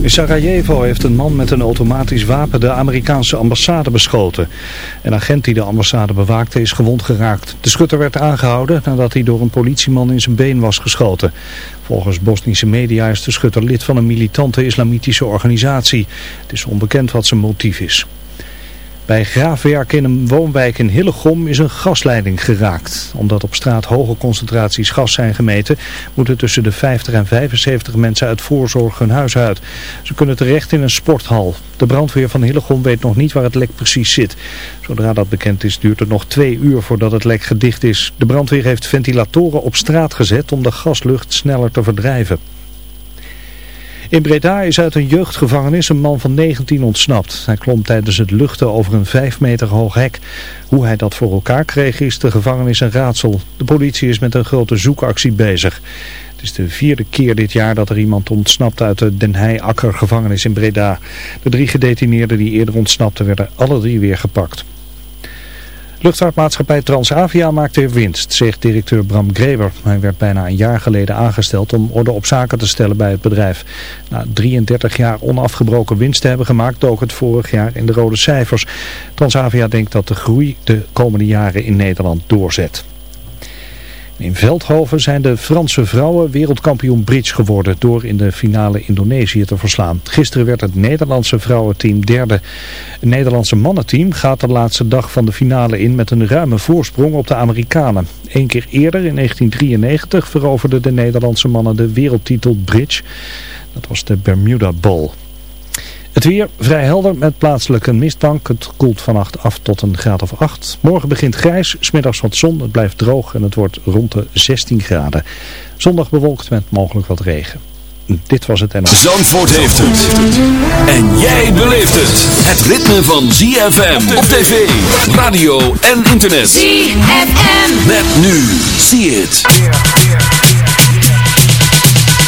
In Sarajevo heeft een man met een automatisch wapen de Amerikaanse ambassade beschoten. Een agent die de ambassade bewaakte is gewond geraakt. De schutter werd aangehouden nadat hij door een politieman in zijn been was geschoten. Volgens Bosnische media is de schutter lid van een militante islamitische organisatie. Het is onbekend wat zijn motief is. Bij graafwerk in een woonwijk in Hillegom is een gasleiding geraakt. Omdat op straat hoge concentraties gas zijn gemeten, moeten tussen de 50 en 75 mensen uit voorzorg hun huis uit. Ze kunnen terecht in een sporthal. De brandweer van Hillegom weet nog niet waar het lek precies zit. Zodra dat bekend is, duurt het nog twee uur voordat het lek gedicht is. De brandweer heeft ventilatoren op straat gezet om de gaslucht sneller te verdrijven. In Breda is uit een jeugdgevangenis een man van 19 ontsnapt. Hij klom tijdens het luchten over een 5 meter hoog hek. Hoe hij dat voor elkaar kreeg is de gevangenis een raadsel. De politie is met een grote zoekactie bezig. Het is de vierde keer dit jaar dat er iemand ontsnapt uit de Den Heijakker gevangenis in Breda. De drie gedetineerden die eerder ontsnapten werden alle drie weer gepakt. Luchtvaartmaatschappij Transavia maakte winst, zegt directeur Bram Greber. Hij werd bijna een jaar geleden aangesteld om orde op zaken te stellen bij het bedrijf. Na 33 jaar onafgebroken winst te hebben gemaakt, dook het vorig jaar in de rode cijfers. Transavia denkt dat de groei de komende jaren in Nederland doorzet. In Veldhoven zijn de Franse vrouwen wereldkampioen bridge geworden door in de finale Indonesië te verslaan. Gisteren werd het Nederlandse vrouwenteam derde. Het Nederlandse mannenteam gaat de laatste dag van de finale in met een ruime voorsprong op de Amerikanen. Eén keer eerder, in 1993, veroverden de Nederlandse mannen de wereldtitel bridge. Dat was de Bermuda Bowl. Het weer vrij helder met plaatselijk een mistbank. Het koelt vannacht af tot een graad of 8. Morgen begint grijs, smiddags wat zon. Het blijft droog en het wordt rond de 16 graden. Zondag bewolkt met mogelijk wat regen. Dit was het en... Zandvoort heeft het. En jij beleeft het. Het ritme van ZFM op tv, radio en internet. ZFM. Met nu. See it.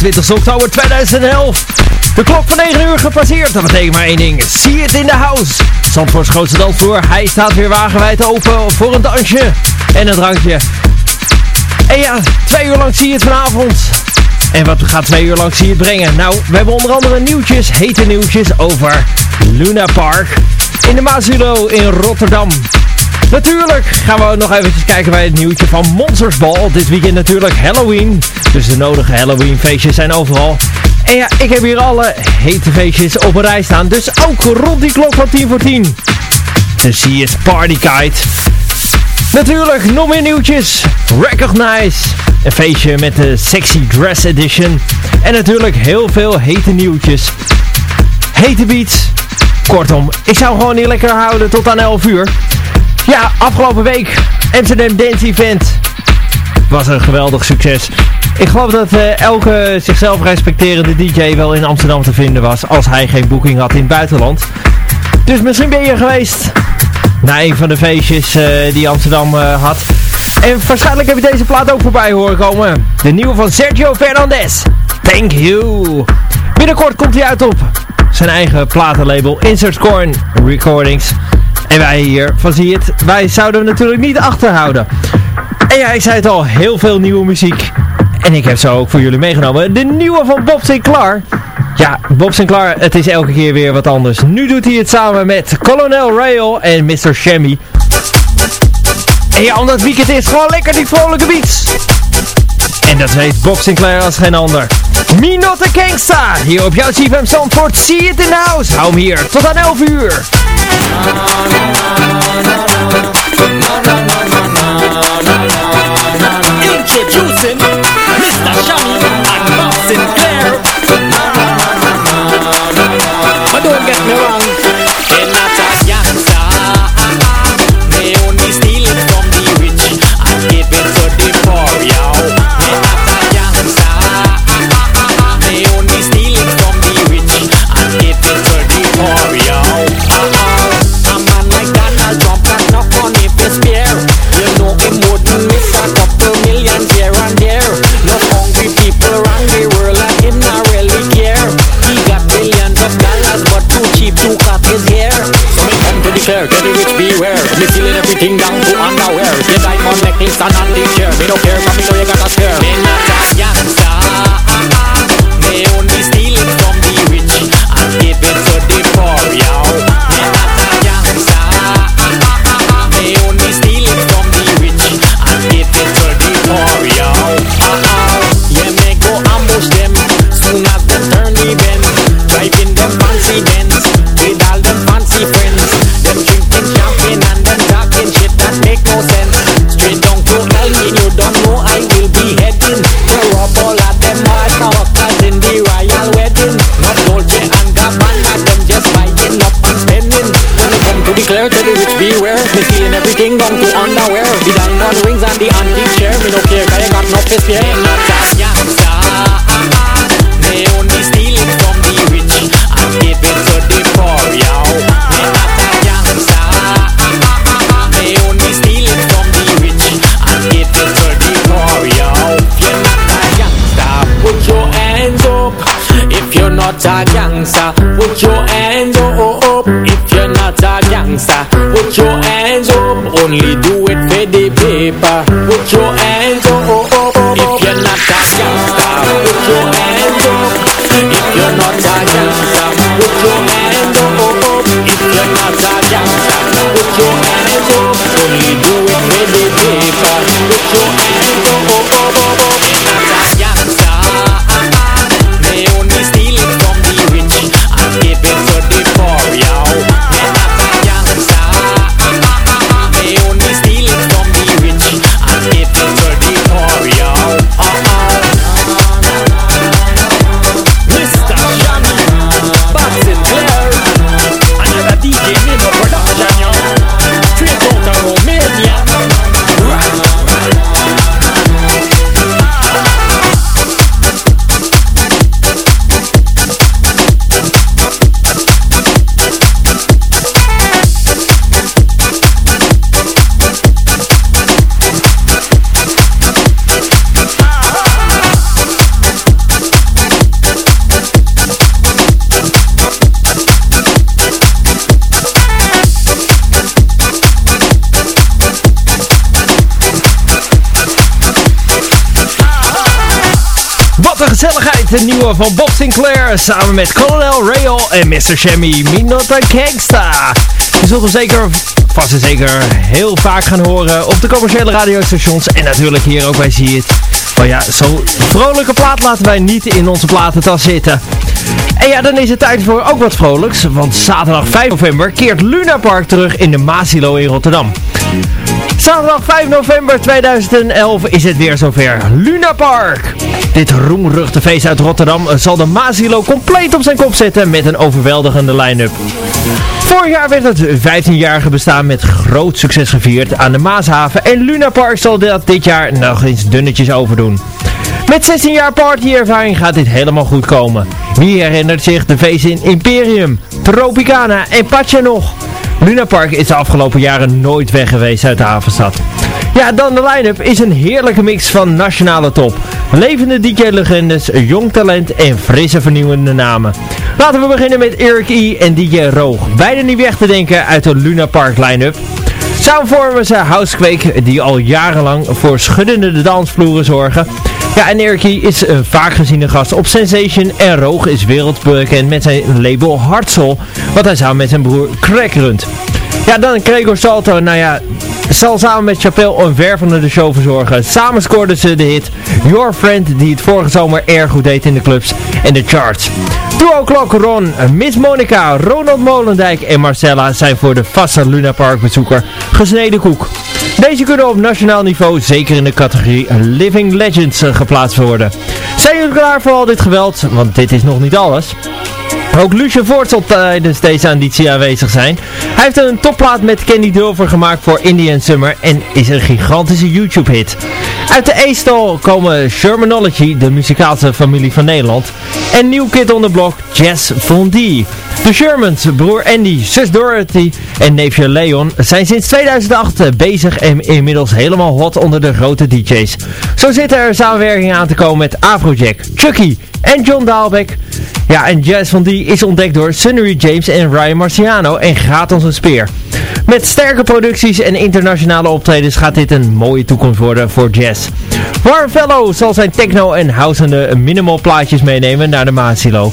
20 oktober 2011. De klok van 9 uur gepasseerd. Dat betekent maar één ding. See it in the house. Zandvoorts grootste voor. Hij staat weer wagenwijd open voor een dansje. En een drankje. En ja, twee uur lang zie je het vanavond. En wat gaat twee uur lang zie je het brengen? Nou, we hebben onder andere nieuwtjes, hete nieuwtjes over Luna Park. In de Mazulo in Rotterdam. Natuurlijk gaan we nog eventjes kijken bij het nieuwtje van Monsters Ball. Dit weekend natuurlijk Halloween. Dus de nodige Halloween feestjes zijn overal. En ja, ik heb hier alle hete feestjes op een rij staan. Dus ook rond die klok van 10 voor 10. De CS Party Kite. Natuurlijk nog meer nieuwtjes. Recognize. Een feestje met de Sexy Dress Edition. En natuurlijk heel veel hete nieuwtjes. Hete beats. Kortom, ik zou gewoon niet lekker houden tot aan 11 uur. Ja, afgelopen week Amsterdam Dance Event was een geweldig succes. Ik geloof dat uh, elke zichzelf respecterende DJ wel in Amsterdam te vinden was als hij geen boeking had in het buitenland. Dus misschien ben je geweest naar een van de feestjes uh, die Amsterdam uh, had. En waarschijnlijk heb je deze plaat ook voorbij horen komen. De nieuwe van Sergio Fernandez. Thank you. Binnenkort komt hij uit op zijn eigen platenlabel Insert Corn Recordings. En wij hier van Zie het, wij zouden hem natuurlijk niet achterhouden. En ja, ik zei het al, heel veel nieuwe muziek. En ik heb zo ook voor jullie meegenomen de nieuwe van Bob Sinclair. Ja, Bob Sinclair, het is elke keer weer wat anders. Nu doet hij het samen met Colonel Rail en Mr. Shammy. En ja, omdat weekend is gewoon lekker die vrolijke beats. En dat weet Bob Sinclair als geen ander. Me not a gangsta. Hier op jouw CFM Zandvoort. See it in the house. Hou hem hier. Tot aan 11 uur. Introducing ting dong to underwear. Your diamond necklace and a ding gezelligheid. De nieuwe van Bob Sinclair samen met Colonel Rail en Mr. Shammy. Minota Gangsta. Je zult hem zeker, vast en zeker, heel vaak gaan horen op de commerciële radiostations. En natuurlijk hier ook bij Zie het. Maar ja, zo'n vrolijke plaat laten wij niet in onze platentas zitten. En ja, dan is het tijd voor ook wat vrolijks. Want zaterdag 5 november keert Luna Park terug in de Masilo in Rotterdam. Zaterdag 5 november 2011 is het weer zover. Luna Park. Dit roemruchte feest uit Rotterdam zal de Masilo compleet op zijn kop zetten met een overweldigende line-up. Vorig jaar werd het 15-jarige bestaan met groot succes gevierd aan de Maashaven en Luna Park zal dat dit jaar nog eens dunnetjes overdoen. Met 16 jaar partyervaring gaat dit helemaal goed komen. Wie herinnert zich de feesten in Imperium, Tropicana en Pacha nog? Luna Park is de afgelopen jaren nooit weg geweest uit de havenstad. Ja, dan de line-up is een heerlijke mix van nationale top. Levende DJ-legendes, jong talent en frisse vernieuwende namen. Laten we beginnen met Eric E. en DJ Roog. Beiden niet weg te denken uit de Luna Park line-up. Samen vormen ze Housequake die al jarenlang voor schuddende dansvloeren zorgen. Ja, en Eric is een vaak geziene gast op Sensation en Roog is wereldbekend met zijn label Hartzol, wat hij samen met zijn broer Craig runt. Ja, dan Gregor Salto, nou ja, zal samen met Chappelle een wervende de show verzorgen. Samen scoorden ze de hit Your Friend, die het vorige zomer erg goed deed in de clubs en de charts. Duo Clock Ron, Miss Monica, Ronald Molendijk en Marcella zijn voor de vaste Luna Park bezoeker gesneden koek. Deze kunnen op nationaal niveau zeker in de categorie Living Legends geplaatst worden. Zijn jullie klaar voor al dit geweld? Want dit is nog niet alles. Ook Lucian Voort zal tijdens deze editie aanwezig zijn. Hij heeft een topplaat met Candy Dulver gemaakt voor Indian Summer en is een gigantische YouTube hit. Uit de E-stal komen Shermanology, de muzikaalse familie van Nederland, en New Kid on the Block, Jazz Fondie. De Shermans, broer Andy, zus Dorothy en neefje Leon zijn sinds 2008 bezig en inmiddels helemaal hot onder de grote DJ's. Zo zitten er samenwerkingen aan te komen met Afrojack, Chucky en John Daalbeck. Ja, en Jazz van die is ontdekt door Sunnery James en Ryan Marciano en gaat als een speer. Met sterke producties en internationale optredens gaat dit een mooie toekomst worden voor jazz. Warren Fellow zal zijn techno en housende minimal plaatjes meenemen naar de Maasilo.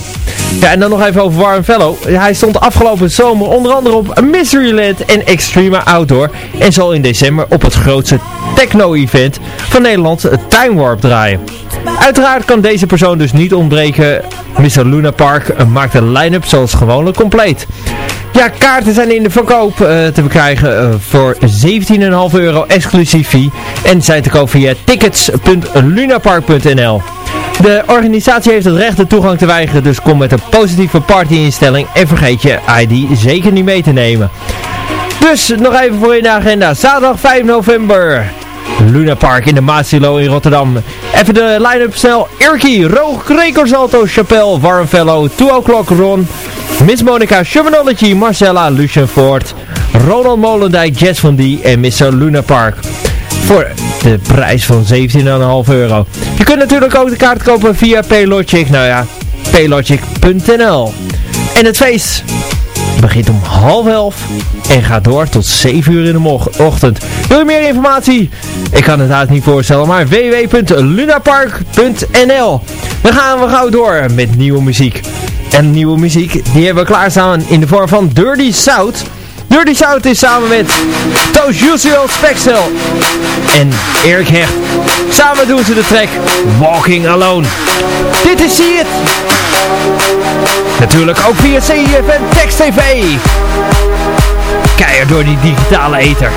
Ja, en dan nog even over Warren Fellow. Hij stond afgelopen zomer onder andere op Mysteryland en Extreme Outdoor. En zal in december op het grootste techno-event van Nederland, Time Warp, draaien. Uiteraard kan deze persoon dus niet ontbreken. Mr. Luna Park maakt de line-up zoals gewoonlijk compleet. Ja, kaarten zijn in de verkoop uh, te bekrijgen uh, voor 17,5 euro exclusief fee. En zijn te koop via tickets.lunapark.nl De organisatie heeft het recht de toegang te weigeren, dus kom met een positieve partyinstelling en vergeet je ID zeker niet mee te nemen. Dus nog even voor in de agenda. Zaterdag 5 november. Luna Park in de Maasilo in Rotterdam. Even de line-up snel. Irky, Roog, Gregor Salto, Chapelle, Warren Fellow, 2 O'Clock Ron, Miss Monica, Shermanology, Marcella, Lucien Ford, Ronald Molendijk, Jess van Die en Mr. Luna Park. Voor de prijs van 17,5 euro. Je kunt natuurlijk ook de kaart kopen via Paylogic. Nou ja, paylogic.nl. En het feest begint om half elf en gaat door tot 7 uur in de ochtend. Wil je meer informatie? Ik kan het uit niet voorstellen, maar www.lunapark.nl Dan gaan we gauw door met nieuwe muziek. En nieuwe muziek, die hebben we klaarstaan in de vorm van Dirty South. Dirty South is samen met Usual Spexel en Erik Hecht. Samen doen ze de track Walking Alone. Dit is See It. Natuurlijk ook via CFM Text TV. Keihard door die digitale ether.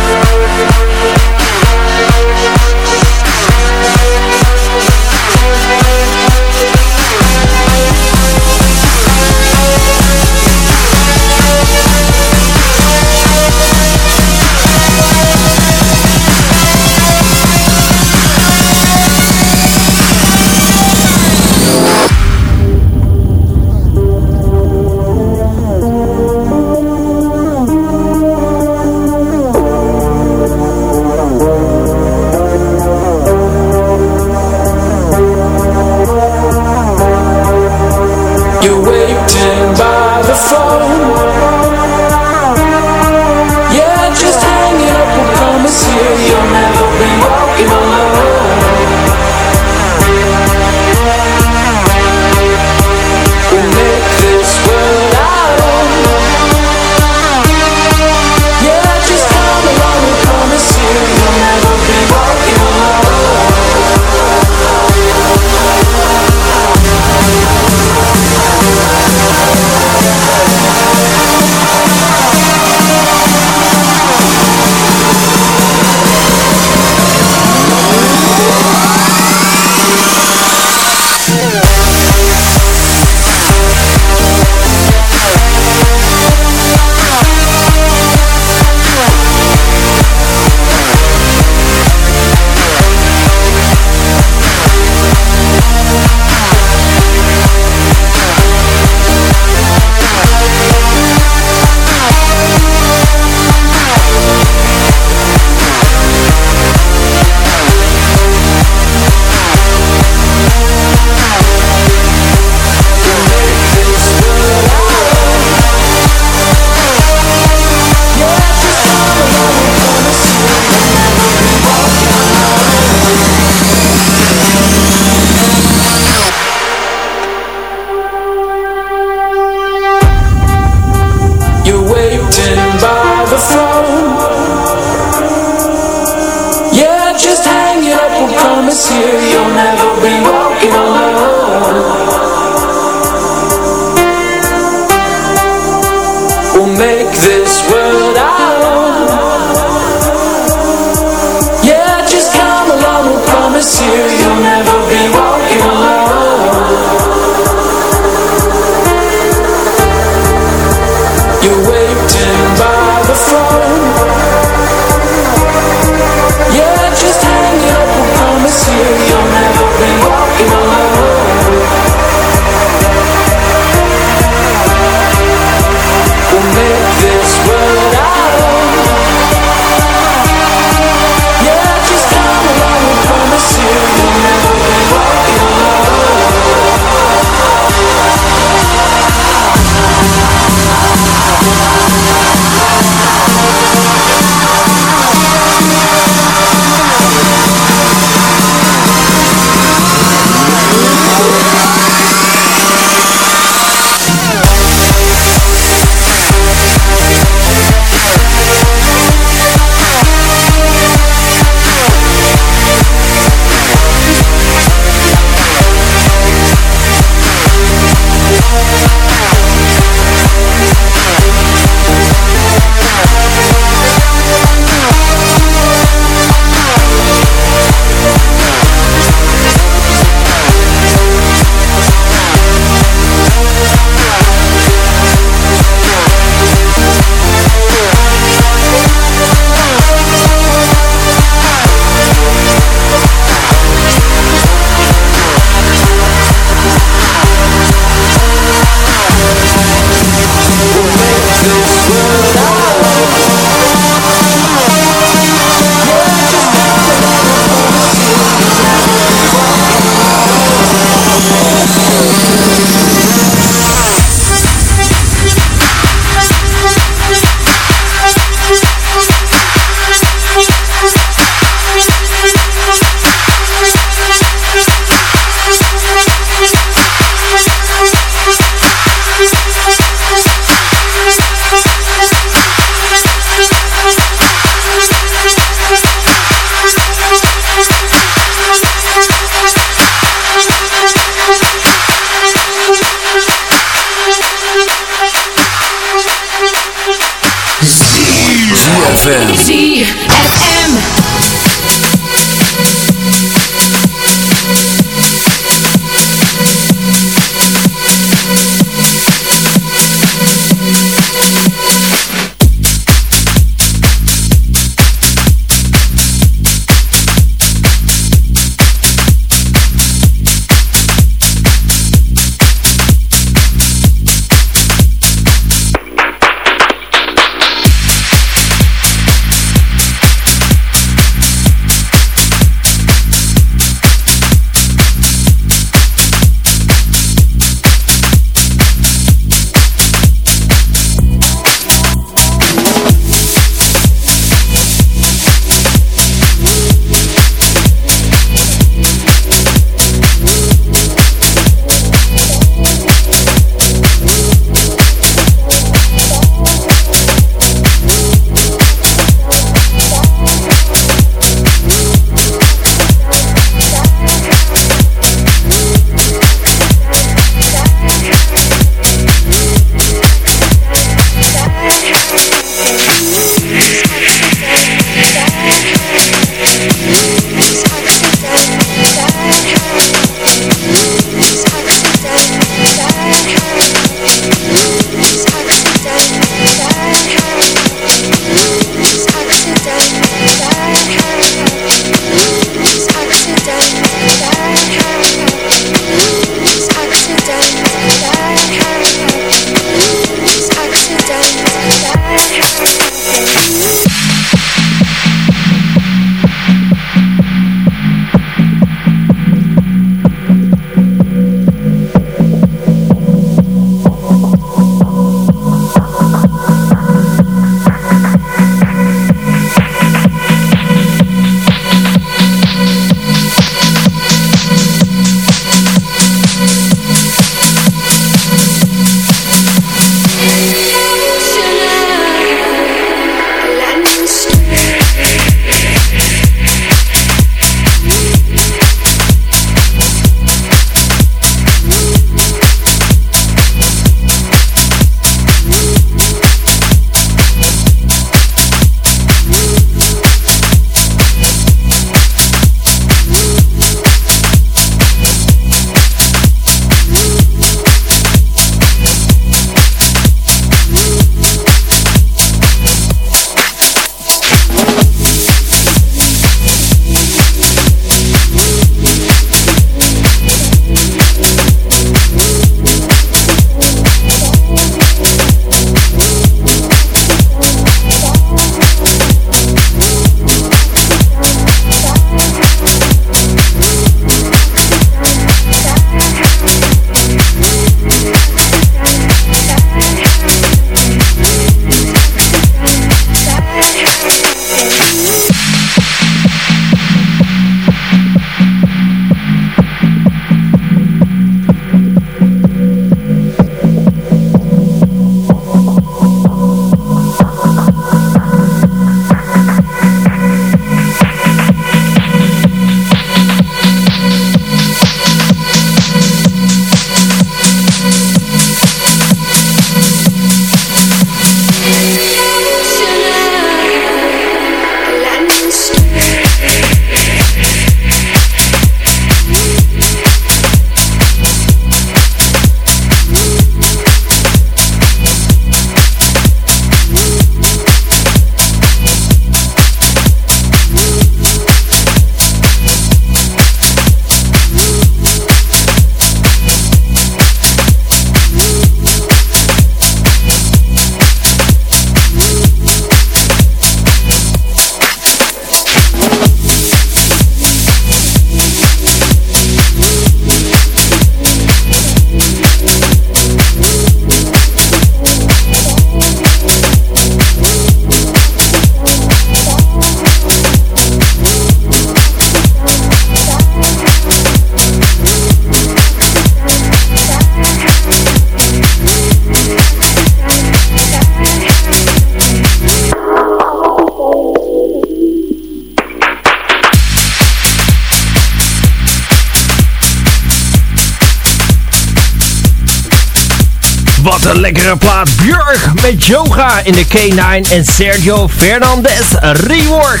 Met yoga in de K9 en Sergio Fernandez rework.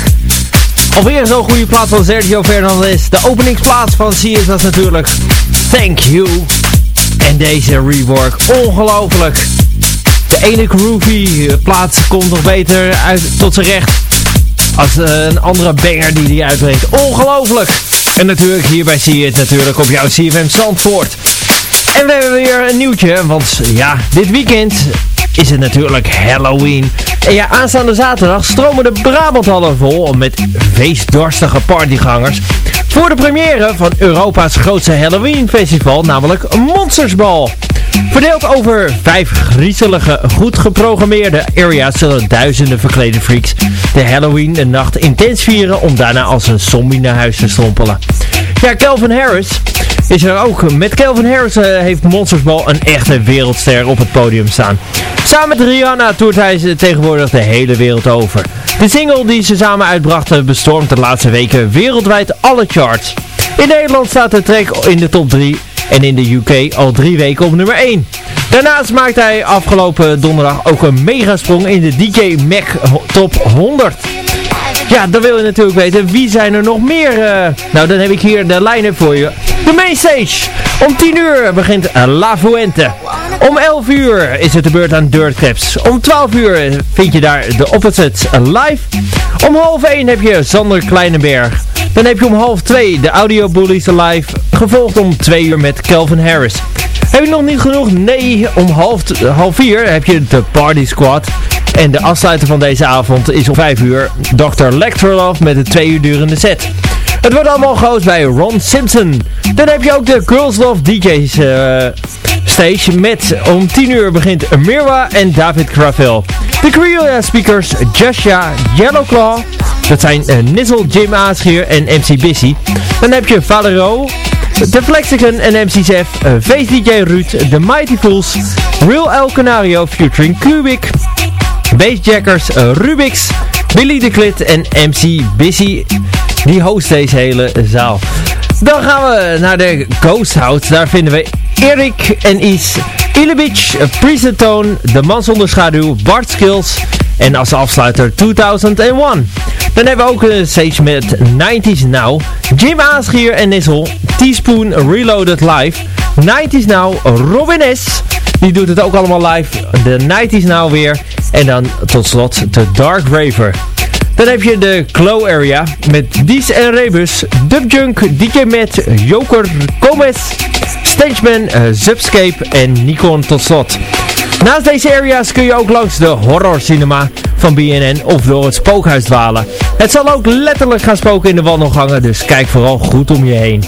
Alweer zo'n goede plaat van Sergio Fernandez. De openingsplaats van CS was natuurlijk Thank You. En deze rework, ongelooflijk. De ene groovy plaat komt nog beter uit tot zijn recht. Als uh, een andere banger die hij uitbrengt. Ongelooflijk. En natuurlijk hierbij zie je het natuurlijk op jouw CFM Zandvoort. En we hebben weer een nieuwtje, want ja, dit weekend is het natuurlijk Halloween. En ja, aanstaande zaterdag stromen de Brabanthallen vol met feestdorstige partygangers. Voor de première van Europa's grootste Halloween festival, namelijk Monstersbal. Verdeeld over vijf griezelige, goed geprogrammeerde areas zullen duizenden verklede freaks de Halloween de nacht intens vieren om daarna als een zombie naar huis te strompelen. Ja, Calvin Harris is er ook. Met Calvin Harris uh, heeft Monstersball een echte wereldster op het podium staan. Samen met Rihanna toert hij ze tegenwoordig de hele wereld over. De single die ze samen uitbrachten bestormt de laatste weken wereldwijd alle charts. In Nederland staat de track in de top 3 en in de UK al drie weken op nummer 1. Daarnaast maakte hij afgelopen donderdag ook een megasprong in de DJ Mac Top 100. Ja, dan wil je natuurlijk weten, wie zijn er nog meer? Uh, nou, dan heb ik hier de line-up voor je. De main stage. Om 10 uur begint La Fuente. Om 11 uur is het de beurt aan Dirt Caps. Om 12 uur vind je daar de Opposites live. Om half 1 heb je Sander Kleinenberg. Dan heb je om half 2 de Audio Bullies live. Gevolgd om 2 uur met Calvin Harris. Heb je nog niet genoeg? Nee, om half, half 4 heb je de Party Squad. En de afsluiter van deze avond is om 5 uur Dr. Lectrolove met een 2 uur durende set. Het wordt allemaal gehost bij Ron Simpson. Dan heb je ook de Girls Love DJ's uh, stage met om 10 uur begint Mirwa en David Gravel. De Creole speakers Joshua Yellowclaw, dat zijn uh, Nizzle, Jim Aaschier en MC Bissy. Dan heb je Valero, de Flexicon en MC Zef, uh, Face DJ Ruud, The Mighty Fools, Real El Canario featuring Kubik, Bassjackers, uh, Rubix, Billy de Klit en MC Busy. Die host deze hele zaal. Dan gaan we naar de Ghost House. Daar vinden we Erik en Is, Ilibic, Priestone, De Man Zonder Schaduw, Bart Skills en als afsluiter 2001. Dan hebben we ook een stage met 90s Now, Jim Aasgier en Nissel, Teaspoon Reloaded Live, 90s Now, Robin S. Die doet het ook allemaal live, de 90s Now weer. En dan tot slot de Dark Raver. Dan heb je de Glow Area met Dies en Rebus, Dubjunk, DJ Matt, Joker, Gomez, Stageman, uh, Zubscape en Nikon tot slot. Naast deze areas kun je ook langs de horror cinema van BNN of door het spookhuis dwalen. Het zal ook letterlijk gaan spoken in de wandelgangen, dus kijk vooral goed om je heen.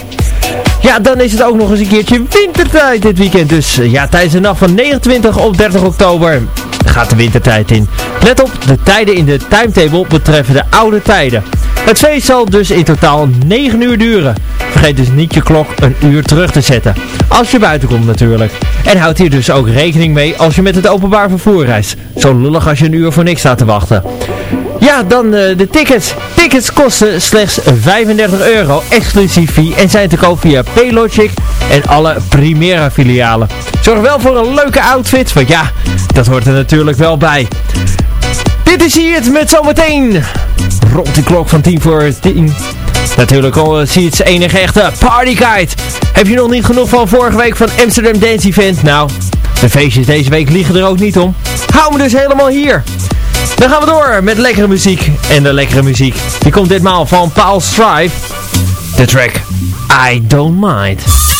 Ja, dan is het ook nog eens een keertje wintertijd dit weekend. Dus ja, tijdens de nacht van 29 op 30 oktober gaat de wintertijd in. Let op, de tijden in de timetable betreffen de oude tijden. Het feest zal dus in totaal 9 uur duren. Vergeet dus niet je klok een uur terug te zetten. Als je buiten komt natuurlijk. En houd hier dus ook rekening mee als je met het openbaar vervoer reist. Zo lullig als je een uur voor niks staat te wachten. Ja, dan uh, de tickets. Tickets kosten slechts 35 euro, exclusief fee, en zijn te koop via Paylogic en alle Primera filialen. Zorg wel voor een leuke outfit, want ja, dat hoort er natuurlijk wel bij. Dit is hier het met zometeen. Rond die klok van 10 voor 10. Natuurlijk al zie je het enige echte partyguide. Heb je nog niet genoeg van vorige week van Amsterdam Dance Event? Nou, de feestjes deze week liegen er ook niet om. Hou me dus helemaal hier. Dan gaan we door met lekkere muziek. En de lekkere muziek, die komt ditmaal van Paul Strive. De track I Don't Mind.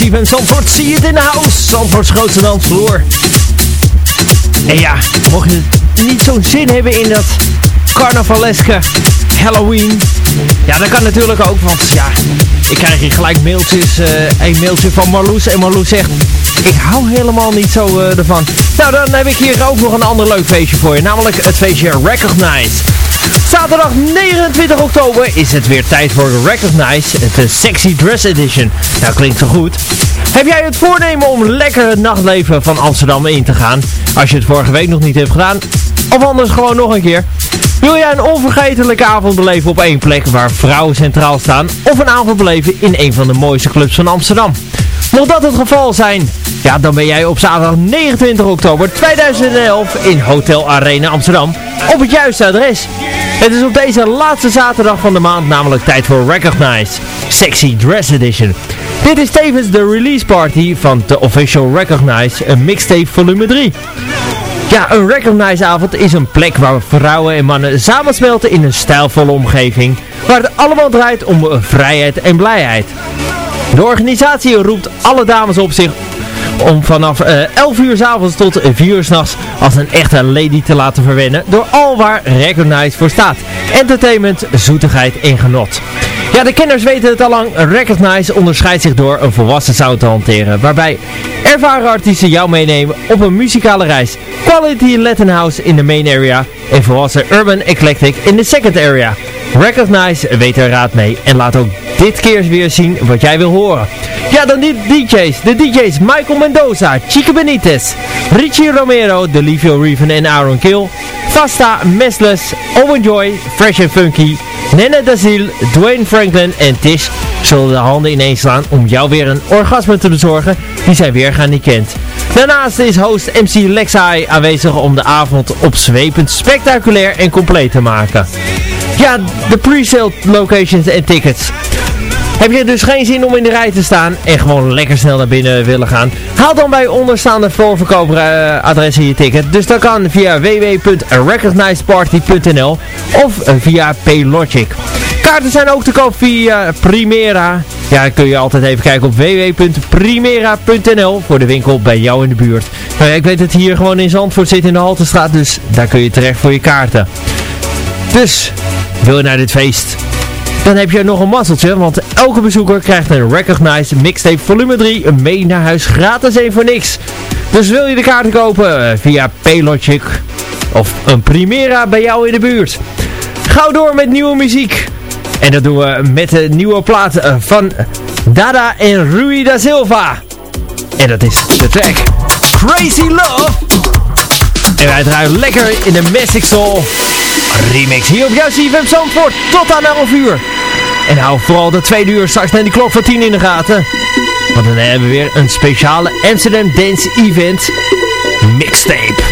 CFM Zandvoort. Zie het in de house. Zandvoorts grootste dansvloer. En ja, mocht je niet zo'n zin hebben in dat carnavaleske Halloween. Ja, dat kan natuurlijk ook, want ja, ik krijg hier gelijk mailtjes. Uh, een mailtje van Marloes. En Marloes zegt, ik hou helemaal niet zo uh, ervan. Nou, dan heb ik hier ook nog een ander leuk feestje voor je. Namelijk het feestje Recognize. Zaterdag 29 oktober is het weer tijd voor Recognize, de Sexy Dress Edition. Nou, klinkt zo goed. Heb jij het voornemen om lekker het nachtleven van Amsterdam in te gaan? Als je het vorige week nog niet hebt gedaan, of anders gewoon nog een keer. Wil jij een onvergetelijke avond beleven op één plek waar vrouwen centraal staan? Of een avond beleven in een van de mooiste clubs van Amsterdam? Mocht dat het geval zijn, ja, dan ben jij op zaterdag 29 oktober 2011 in Hotel Arena Amsterdam op het juiste adres. Het is op deze laatste zaterdag van de maand namelijk tijd voor Recognize Sexy Dress Edition. Dit is tevens de release party van de Official Recognize, een mixtape volume 3. Ja, een Recognize avond is een plek waar vrouwen en mannen samensmelten in een stijlvolle omgeving, waar het allemaal draait om vrijheid en blijheid. De organisatie roept alle dames op zich om vanaf uh, eh, 11 uur s avonds tot 4 uur s'nachts als een echte lady te laten verwennen door al waar Recognize voor staat. Entertainment, zoetigheid en genot. Ja, de kenners weten het al lang. Recognize onderscheidt zich door een volwassen sound te hanteren. Waarbij ervaren artiesten jou meenemen op een muzikale reis. Quality Latin House in de main area. En volwassen Urban Eclectic in de second area. Recognize weet er raad mee. En laat ook dit keer weer zien wat jij wil horen. Ja, dan die DJ's. De DJ's Michael Mendoza, Chica Benitez, Richie Romero, Delivio Reven en Aaron Kill. Fasta, Messless, Owen Joy, Fresh and Funky, Nene Dazil, Dwayne Franklin en Tish zullen de handen ineens slaan om jou weer een orgasme te bezorgen die zij weergaan niet kent. Daarnaast is host MC Lexai aanwezig om de avond opzwepend spectaculair en compleet te maken. Ja, de pre-sale locations en tickets. Heb je dus geen zin om in de rij te staan en gewoon lekker snel naar binnen willen gaan? Haal dan bij onderstaande voorverkoperadressen je ticket. Dus dat kan via www.recognizeparty.nl of via Paylogic. Kaarten zijn ook te koop via Primera. Ja, kun je altijd even kijken op www.primera.nl voor de winkel bij jou in de buurt. Nou ja, ik weet dat hier gewoon in Zandvoort zit in de Haltestraat, dus daar kun je terecht voor je kaarten. Dus, wil je naar dit feest? Dan heb je nog een mazzeltje, want elke bezoeker krijgt een Recognize Mixtape volume 3 mee naar huis gratis één voor niks. Dus wil je de kaarten kopen via Paylogic of een Primera bij jou in de buurt. Gauw door met nieuwe muziek. En dat doen we met de nieuwe plaat eh, van Dada en Rui da Silva. En dat is de track Crazy Love. En wij draaien lekker in de Magic Soul remix hier op jouw CFM Zandvoort. Tot aan 11 uur. En hou vooral de tweede uur straks naar die klok van 10 in de gaten. Want dan hebben we weer een speciale Amsterdam Dance Event mixtape.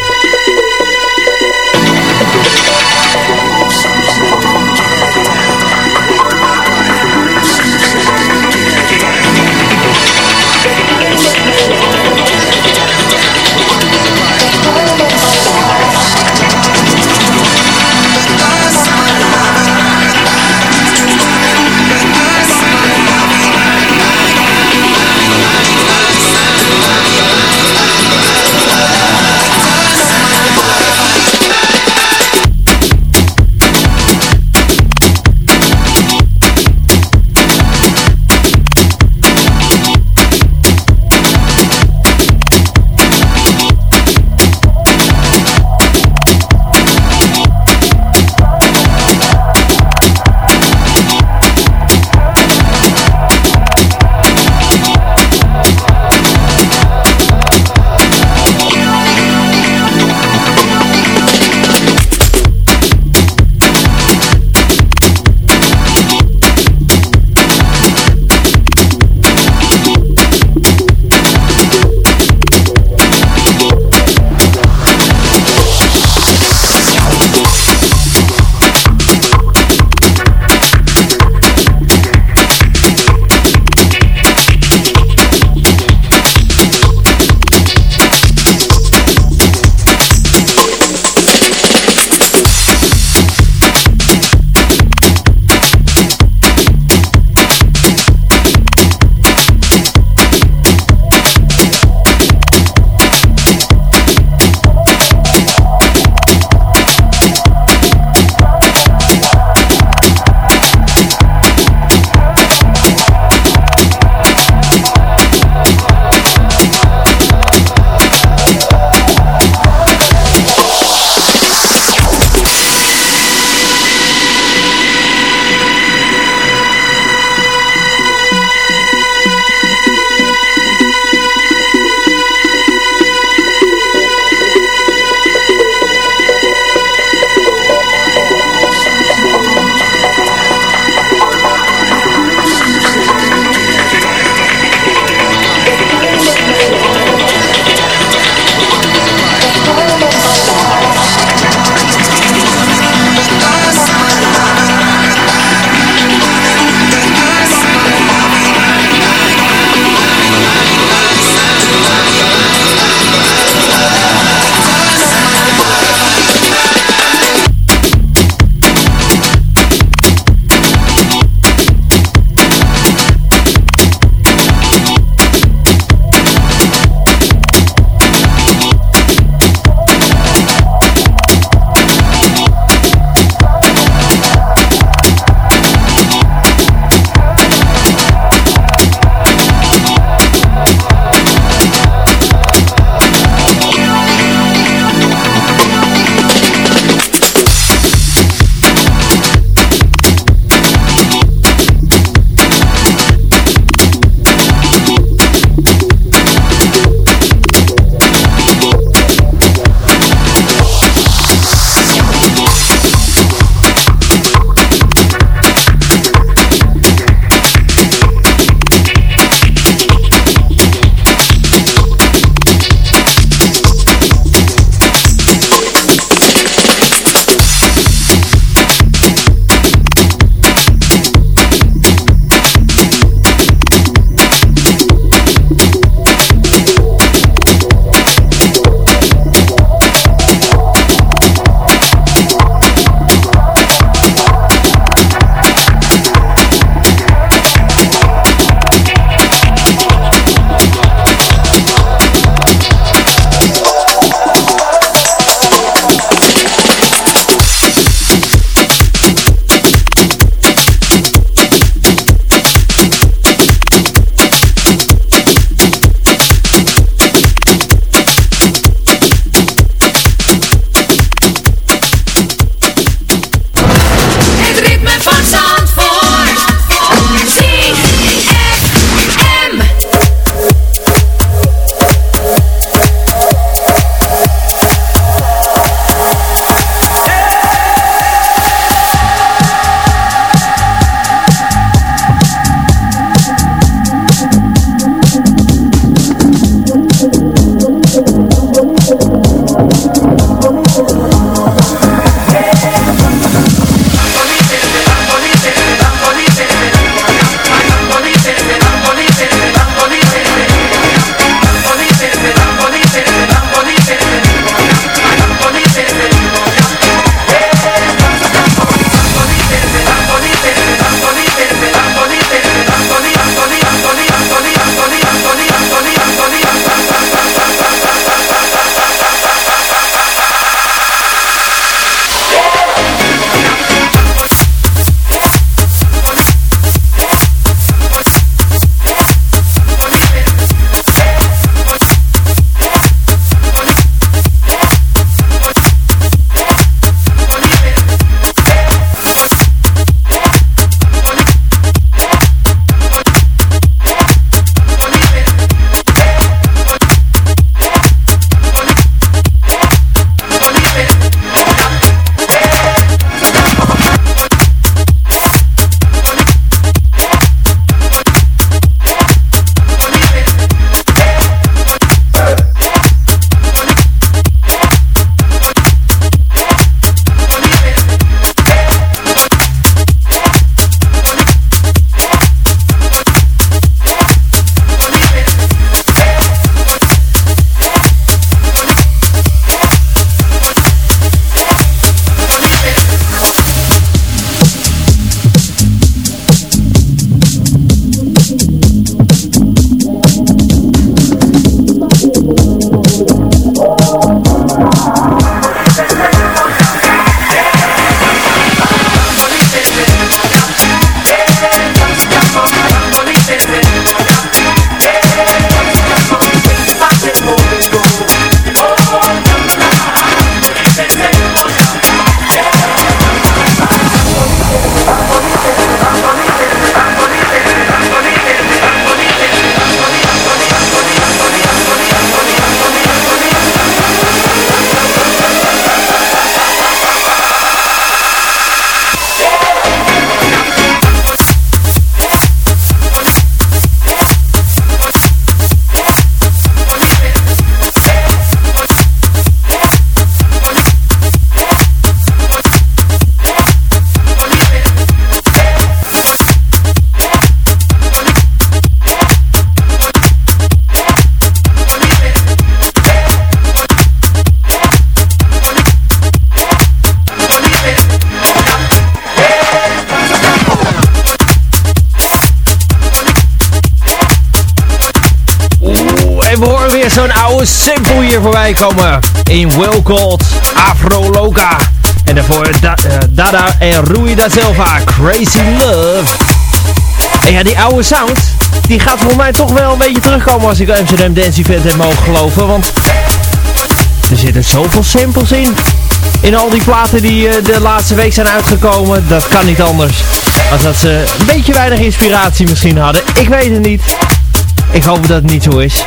Komen. In Will Afro Loca. En daarvoor da uh, Dada en Rui da Silva, Crazy Love. En ja, die oude sound, die gaat voor mij toch wel een beetje terugkomen als ik Amsterdam Dance Event heb mogen geloven. Want er zitten zoveel samples in. In al die platen die uh, de laatste week zijn uitgekomen, dat kan niet anders. Als dat ze een beetje weinig inspiratie misschien hadden. Ik weet het niet. Ik hoop dat het niet zo is.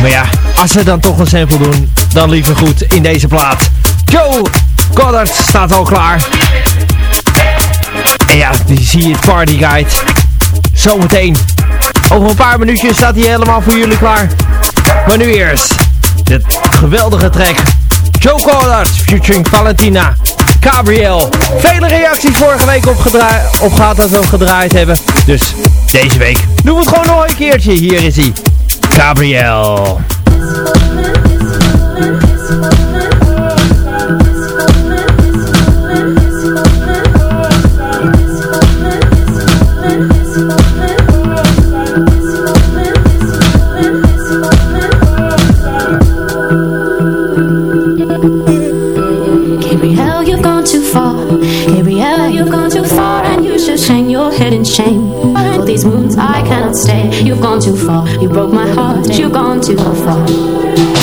Maar ja, als ze dan toch een sample doen, dan liever goed in deze plaat. Joe Goddard staat al klaar. En ja, die zie je het Party Guide. Zometeen. Over een paar minuutjes staat hij helemaal voor jullie klaar. Maar nu eerst. Dit geweldige track. Joe Goddard featuring Valentina. Gabriel. Vele reacties vorige week op gehad dat we gedraaid hebben. Dus deze week doen we het gewoon nog een keertje. Hier is hij. Gabriel. You broke my heart. You've gone too far.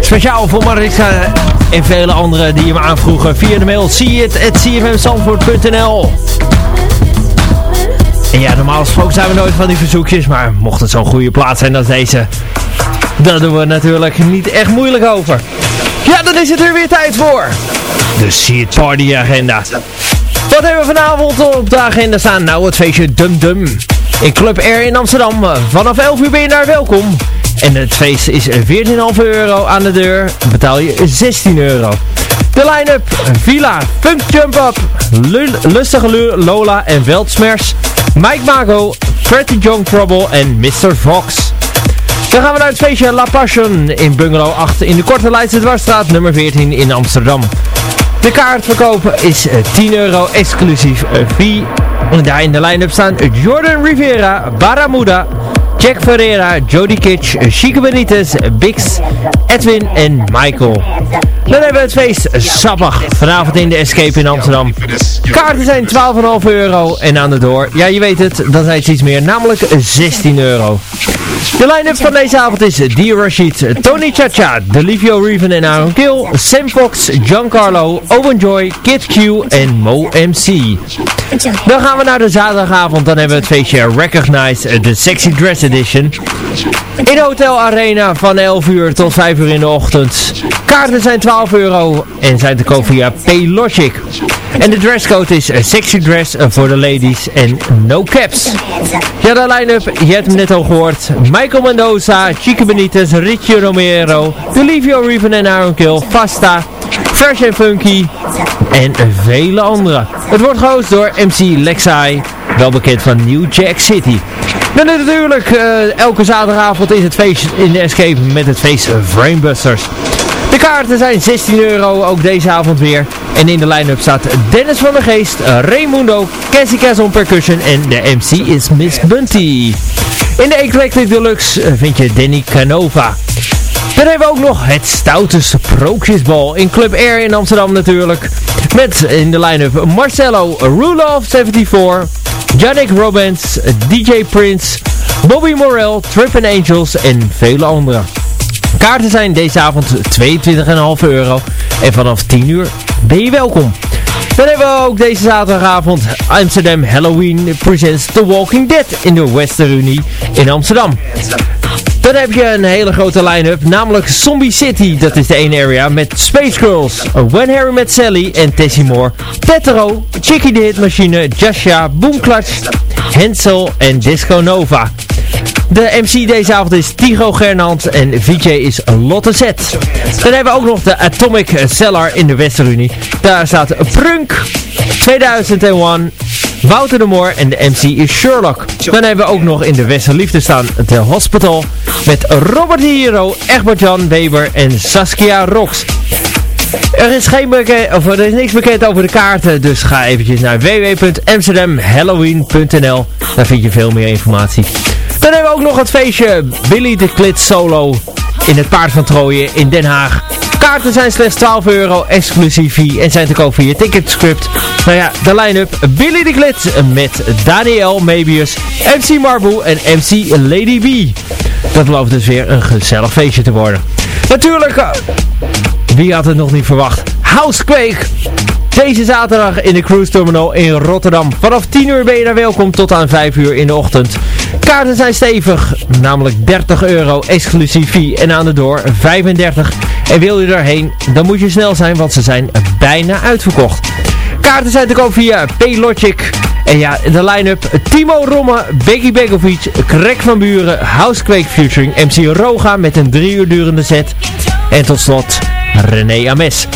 Speciaal voor Marissa en vele anderen die hem aanvroegen via de mail cmzandvoort.nl En ja, normaal gesproken zijn we nooit van die verzoekjes, maar mocht het zo'n goede plaats zijn als deze, dan doen we natuurlijk niet echt moeilijk over. Ja, dan is het er weer tijd voor. De See It Party agenda. Wat hebben we vanavond op de agenda staan? Nou, het feestje Dum Dum in Club Air in Amsterdam. Vanaf 11 uur ben je daar welkom. En het feest is 14,5 euro aan de deur. Betaal je 16 euro. De line-up Villa, Funk Jump Up, Lustige Lola en Weltsmers, Mike Mago, Pretty Young Trouble en Mr. Fox. Dan gaan we naar het feestje La Passion in Bungalow 8 in de Korte Leidse Dwarsstraat nummer 14 in Amsterdam. De kaartverkoop is 10 euro exclusief fee en daar in de line-up staan Jordan Rivera, Baramuda, Jack Ferreira, Jody Kitsch, Chico Benitez, Bix, Edwin en Michael. Dan hebben we het feest Sabbag. Vanavond in de Escape in Amsterdam. Kaarten zijn 12,5 euro. En aan de door, ja je weet het, dan zijn het iets meer. Namelijk 16 euro. De line-up van deze avond is Dio Rashid, Tony Chacha, Delivio Reven en Aaron Kill, Sam Fox, Giancarlo, Owen Joy, Kid Q en Mo MC. Dan gaan we naar de zaterdagavond, dan hebben we het feestje Recognize, de Sexy Dress Edition. In Hotel Arena van 11 uur tot 5 uur in de ochtend. Kaarten zijn 12 euro en zijn te koop via Paylogic. En de dresscode is sexy dress voor de ladies en no caps. Ja, de line-up, je hebt hem net al gehoord. Michael Mendoza, Chico Benitez, Richie Romero, Delivio Reven en Aaron Kill, Fasta, Fresh Funky en vele anderen. Het wordt gehost door MC Lexai, wel bekend van New Jack City. En natuurlijk, uh, elke zaterdagavond is het feest in de Escape met het feest Framebusters. De kaarten zijn 16 euro, ook deze avond weer. En in de line-up staat Dennis van der Geest, Raimundo, Cassie Cass on percussion en de MC is Miss Bunty. In de Eclectic Deluxe vind je Danny Canova. Dan hebben we ook nog het stoute sprookjesbal in Club Air in Amsterdam natuurlijk. Met in de line-up Marcelo Rulof 74, Yannick Robbins, DJ Prince, Bobby Morel, Trippin' Angels en vele anderen. Kaarten zijn deze avond 22,5 euro en vanaf 10 uur ben je welkom. Dan hebben we ook deze zaterdagavond Amsterdam Halloween Presents The Walking Dead in de Westerunie in Amsterdam. Dan heb je een hele grote line-up, namelijk Zombie City, dat is de ene area, met Space Girls, When Harry Met Sally en Tessie Moore, Tetero, Chicky the Hit Machine, Jasha, Boom Clutch, Hensel en Disco Nova. De MC deze avond is Tigo Gernand en VJ is Lotte Z. Dan hebben we ook nog de Atomic Cellar in de Westerunie. Daar staat Prunk 2001, Wouter de Moor en de MC is Sherlock. Dan hebben we ook nog in de Westerliefde staan The Hospital met Robert Hero, Egbert Jan Weber en Saskia Rox. Er is, geen bekend, of er is niks bekend over de kaarten, dus ga eventjes naar www.amsterdamhalloween.nl. Daar vind je veel meer informatie. Ook nog het feestje Billy de Klit Solo in het Paard van Trooien in Den Haag. Kaarten zijn slechts 12 euro exclusief en zijn te koop via Ticketscript. Nou ja, de line-up Billy de Klit met Daniel Mebius, MC Marble en MC Lady B. Dat belooft dus weer een gezellig feestje te worden. Natuurlijk, uh, wie had het nog niet verwacht? Housequake! Deze zaterdag in de Cruise Terminal in Rotterdam. Vanaf 10 uur ben je daar welkom tot aan 5 uur in de ochtend. Kaarten zijn stevig, namelijk 30 euro exclusief fee en aan de door 35. En wil je erheen, dan moet je snel zijn, want ze zijn bijna uitverkocht. Kaarten zijn te koop via Paylogic. En ja, de line-up Timo Romme, Becky Begovic, Krek van Buren, Housequake featuring MC Roga met een drie uur durende set. En tot slot René Ames.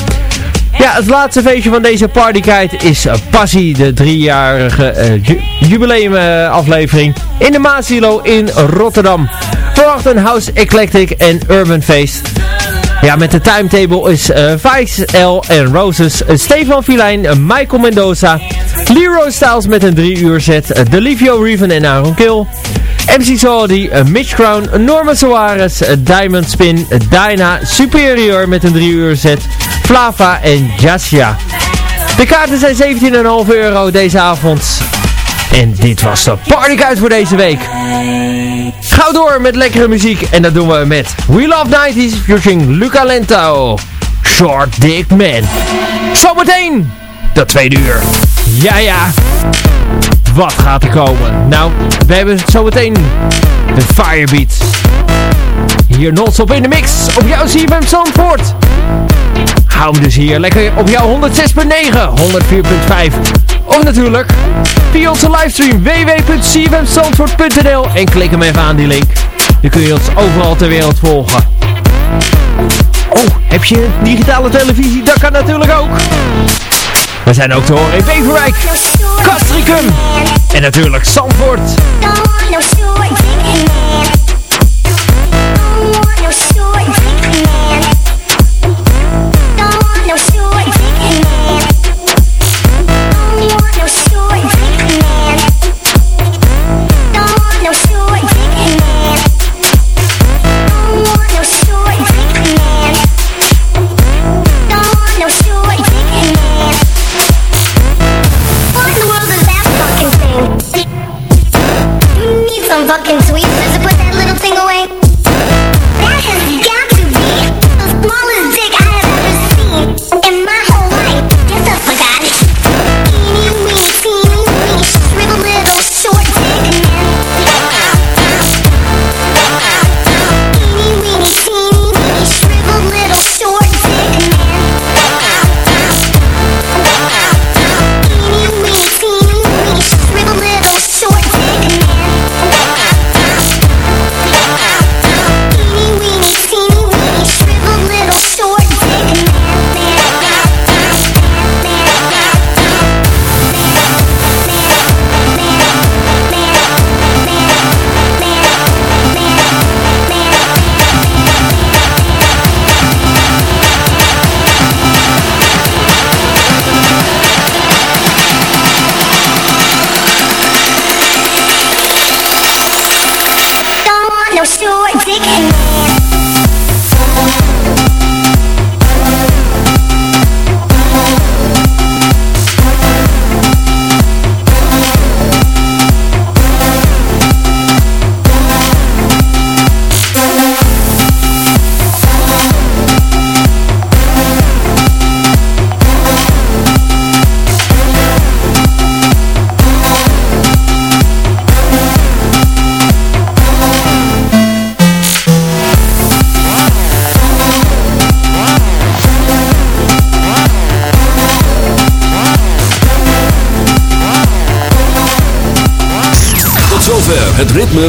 Ja, het laatste feestje van deze partykite is Passie, de driejarige uh, ju jubileum uh, aflevering in de Maasilo in Rotterdam. Verwacht een house eclectic en urban feest. Ja, met de timetable is uh, Vice, L en Roses, Stefan Filijn, Michael Mendoza, Leroy Styles met een drie uur set, Delivio Reven en Aaron Kill, MC Saudi, Mitch Crown, Norman Soares, Diamond Spin, Dyna, Superior met een drie uur set, Flava en Jasja. De kaarten zijn 17,5 euro deze avond. En dit was de partykuit voor deze week. Gauw door met lekkere muziek. En dat doen we met We Love 90s featuring Luca Lento. Short Dick Man. Zometeen de tweede uur. Ja, ja. Wat gaat er komen? Nou, we hebben zometeen de Firebeat. Hier non-stop in de mix op jouw CFM Zandvoort. Hou hem dus hier lekker op jouw 106.9, 104.5. Of natuurlijk via onze livestream www.cfmzandvoort.nl en klik hem even aan die link. Dan kun je ons overal ter wereld volgen. Oh, heb je digitale televisie? Dat kan natuurlijk ook. We zijn ook te horen in Beverwijk, Castricum en natuurlijk Zandvoort.